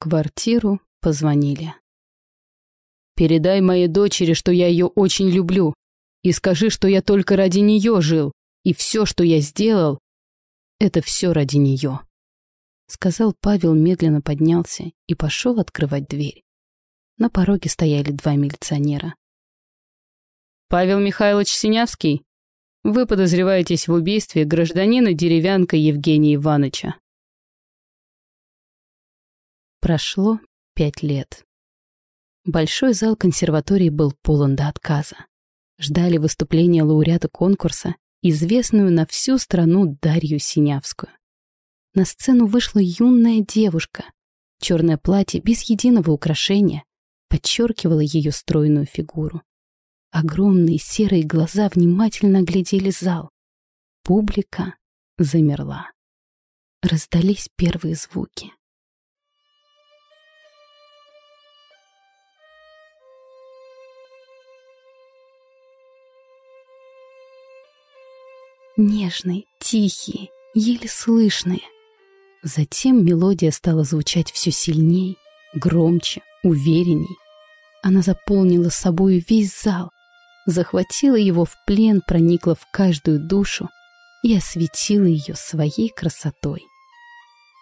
Квартиру позвонили. «Передай моей дочери, что я ее очень люблю, и скажи, что я только ради нее жил, и все, что я сделал, это все ради нее», — сказал Павел, медленно поднялся и пошел открывать дверь. На пороге стояли два милиционера. «Павел Михайлович Синявский, вы подозреваетесь в убийстве гражданина Деревянка Евгения Ивановича». Прошло пять лет. Большой зал консерватории был полон до отказа. Ждали выступления лауреата конкурса, известную на всю страну Дарью Синявскую. На сцену вышла юная девушка. Черное платье без единого украшения подчеркивало ее стройную фигуру. Огромные серые глаза внимательно глядели зал. Публика замерла. Раздались первые звуки. Нежные, тихие, еле слышные. Затем мелодия стала звучать все сильней, громче, уверенней. Она заполнила собою весь зал, захватила его в плен, проникла в каждую душу и осветила ее своей красотой.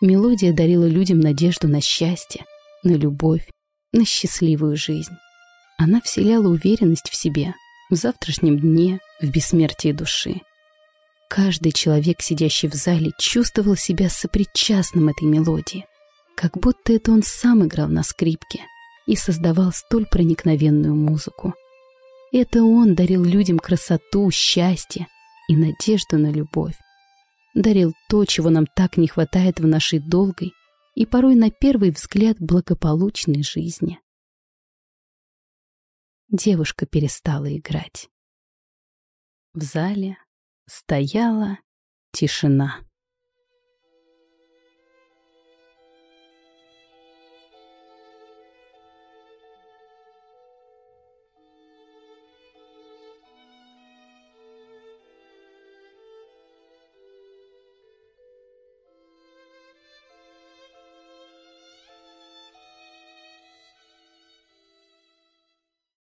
Мелодия дарила людям надежду на счастье, на любовь, на счастливую жизнь. Она вселяла уверенность в себе, в завтрашнем дне, в бессмертии души. Каждый человек, сидящий в зале, чувствовал себя сопричастным этой мелодии, как будто это он сам играл на скрипке и создавал столь проникновенную музыку. Это он дарил людям красоту, счастье и надежду на любовь. Дарил то, чего нам так не хватает в нашей долгой и порой на первый взгляд благополучной жизни. Девушка перестала играть. В зале Стояла тишина.